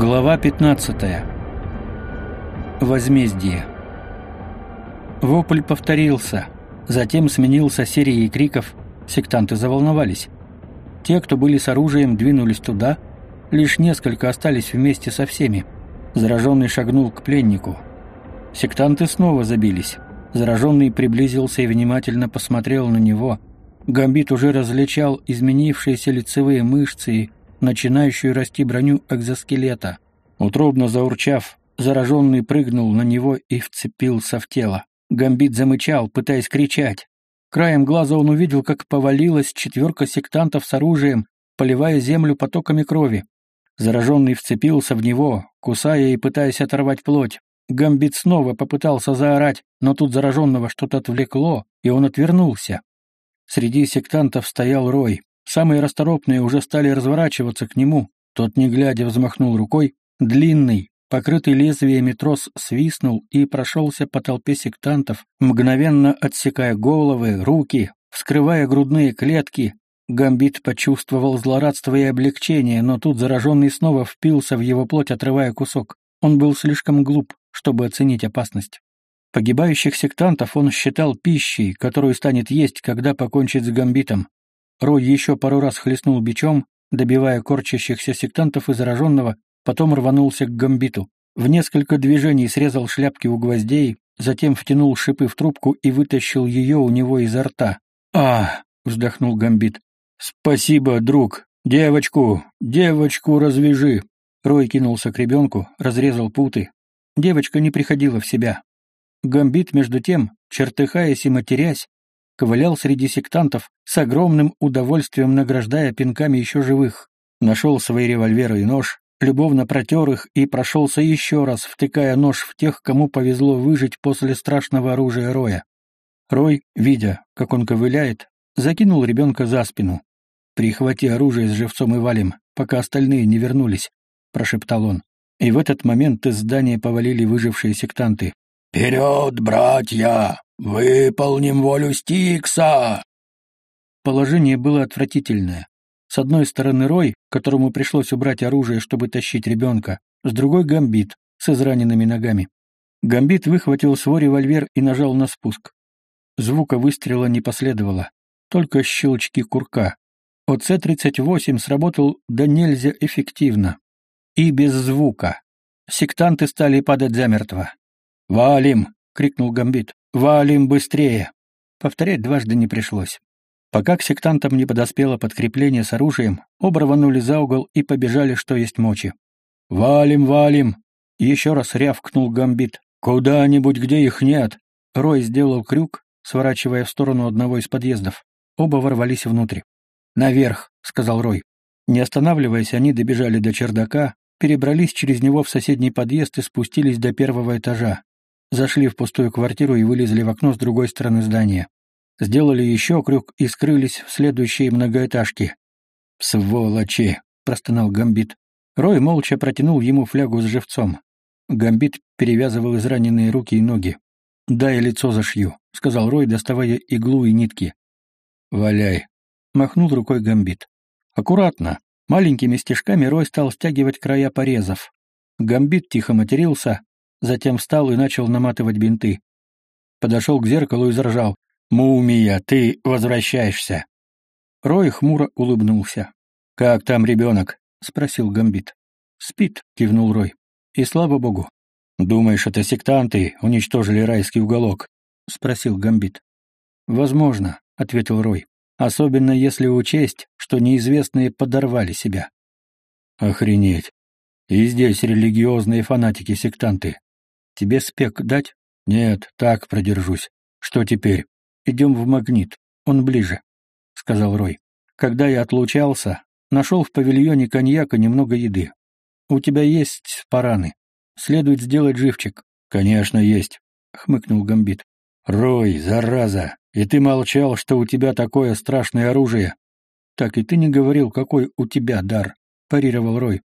Глава 15. Возмездие. Вопль повторился, затем сменился серией криков. Сектанты заволновались. Те, кто были с оружием, двинулись туда, лишь несколько остались вместе со всеми. Зараженный шагнул к пленнику. Сектанты снова забились. Зараженный приблизился и внимательно посмотрел на него. Гамбит уже различал изменившиеся лицевые мышцы и начинающую расти броню экзоскелета. Утробно заурчав, зараженный прыгнул на него и вцепился в тело. Гамбит замычал, пытаясь кричать. Краем глаза он увидел, как повалилась четверка сектантов с оружием, поливая землю потоками крови. Зараженный вцепился в него, кусая и пытаясь оторвать плоть. Гамбит снова попытался заорать, но тут зараженного что-то отвлекло, и он отвернулся. Среди сектантов стоял Рой. Самые расторопные уже стали разворачиваться к нему. Тот, не глядя, взмахнул рукой. Длинный, покрытый лезвиями трос свистнул и прошелся по толпе сектантов, мгновенно отсекая головы, руки, вскрывая грудные клетки. Гамбит почувствовал злорадство и облегчение, но тут зараженный снова впился в его плоть, отрывая кусок. Он был слишком глуп, чтобы оценить опасность. Погибающих сектантов он считал пищей, которую станет есть, когда покончит с гамбитом. Рой еще пару раз хлестнул бичом, добивая корчащихся сектантов и зараженного, потом рванулся к гамбиту. В несколько движений срезал шляпки у гвоздей, затем втянул шипы в трубку и вытащил ее у него изо рта. «А!» — вздохнул гамбит. «Спасибо, друг! Девочку! Девочку развяжи!» Рой кинулся к ребенку, разрезал путы. Девочка не приходила в себя. Гамбит, между тем, чертыхаясь и матерясь, ковылял среди сектантов, с огромным удовольствием награждая пинками еще живых. Нашел свои револьверы и нож, любовно протер их и прошелся еще раз, втыкая нож в тех, кому повезло выжить после страшного оружия Роя. Рой, видя, как он ковыляет, закинул ребенка за спину. «Прихвати оружие с живцом и валим, пока остальные не вернулись», — прошептал он. И в этот момент из здания повалили выжившие сектанты. «Вперед, братья! Выполним волю Стикса!» Положение было отвратительное. С одной стороны Рой, которому пришлось убрать оружие, чтобы тащить ребенка, с другой — Гамбит, с израненными ногами. Гамбит выхватил свой револьвер и нажал на спуск. Звука выстрела не последовало, только щелчки курка. ОЦ-38 сработал да нельзя эффективно. И без звука. Сектанты стали падать замертво. «Валим!» — крикнул Гамбит. «Валим быстрее!» Повторять дважды не пришлось. Пока к сектантам не подоспело подкрепление с оружием, оба рванули за угол и побежали, что есть мочи. «Валим, валим!» Еще раз рявкнул Гамбит. «Куда-нибудь, где их нет!» Рой сделал крюк, сворачивая в сторону одного из подъездов. Оба ворвались внутрь. «Наверх!» — сказал Рой. Не останавливаясь, они добежали до чердака, перебрались через него в соседний подъезд и спустились до первого этажа зашли в пустую квартиру и вылезли в окно с другой стороны здания. Сделали еще крюк и скрылись в следующей многоэтажке. «Сволочи!» — простонал Гамбит. Рой молча протянул ему флягу с живцом. Гамбит перевязывал израненные руки и ноги. «Дай лицо зашью», — сказал Рой, доставая иглу и нитки. «Валяй», — махнул рукой Гамбит. Аккуратно, маленькими стежками Рой стал стягивать края порезов. Гамбит тихо матерился, затем встал и начал наматывать бинты. Подошел к зеркалу и заржал. «Мумия, ты возвращаешься!» Рой хмуро улыбнулся. «Как там ребенок?» — спросил Гамбит. «Спит», — кивнул Рой. «И слава богу». «Думаешь, это сектанты уничтожили райский уголок?» — спросил Гамбит. «Возможно», — ответил Рой. «Особенно если учесть, что неизвестные подорвали себя». «Охренеть! И здесь религиозные фанатики-сектанты. Тебе спек дать? Нет, так продержусь. Что теперь? Идем в магнит. Он ближе, — сказал Рой. Когда я отлучался, нашел в павильоне коньяка немного еды. У тебя есть параны. Следует сделать живчик. Конечно, есть, — хмыкнул Гамбит. Рой, зараза, и ты молчал, что у тебя такое страшное оружие. Так и ты не говорил, какой у тебя дар, — парировал Рой.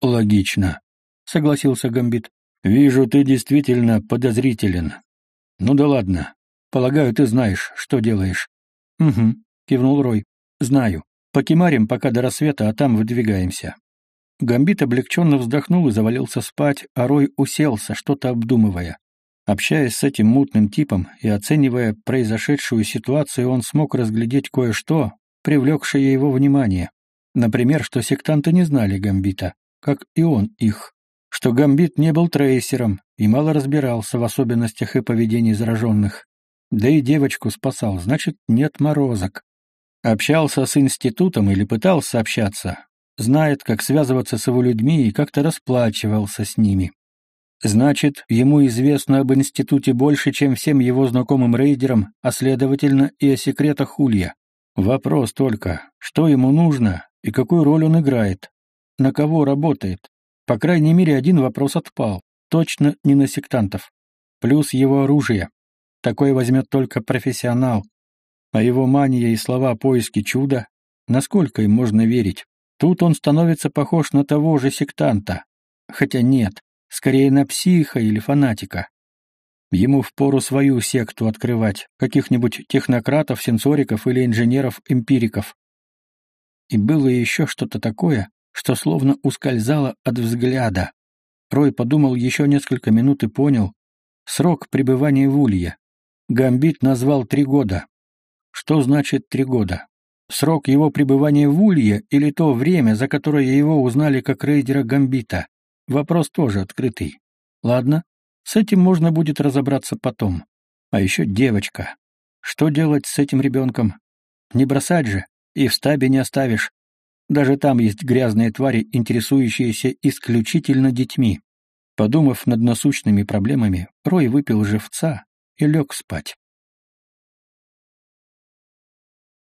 Логично, — согласился Гамбит. «Вижу, ты действительно подозрителен. Ну да ладно. Полагаю, ты знаешь, что делаешь». «Угу», — кивнул Рой. «Знаю. Покемарим пока до рассвета, а там выдвигаемся». Гамбит облегченно вздохнул и завалился спать, а Рой уселся, что-то обдумывая. Общаясь с этим мутным типом и оценивая произошедшую ситуацию, он смог разглядеть кое-что, привлекшее его внимание. Например, что сектанты не знали Гамбита, как и он их. Что Гамбит не был трейсером и мало разбирался в особенностях и поведении зараженных. Да и девочку спасал, значит, нет морозок. Общался с институтом или пытался общаться. Знает, как связываться с его людьми и как-то расплачивался с ними. Значит, ему известно об институте больше, чем всем его знакомым рейдерам, а следовательно и о секретах Улья. Вопрос только, что ему нужно и какую роль он играет, на кого работает. По крайней мере, один вопрос отпал, точно не на сектантов. Плюс его оружие. Такое возьмет только профессионал. А его мания и слова о поиске чуда, насколько им можно верить? Тут он становится похож на того же сектанта. Хотя нет, скорее на психа или фанатика. Ему впору свою секту открывать, каких-нибудь технократов, сенсориков или инженеров-эмпириков. И было еще что-то такое, что словно ускользало от взгляда. Рой подумал еще несколько минут и понял. Срок пребывания в Улье. Гамбит назвал три года. Что значит три года? Срок его пребывания в Улье или то время, за которое его узнали как рейдера Гамбита? Вопрос тоже открытый. Ладно, с этим можно будет разобраться потом. А еще девочка. Что делать с этим ребенком? Не бросать же, и в стабе не оставишь. Даже там есть грязные твари, интересующиеся исключительно детьми. Подумав над насущными проблемами, Рой выпил живца и лег спать.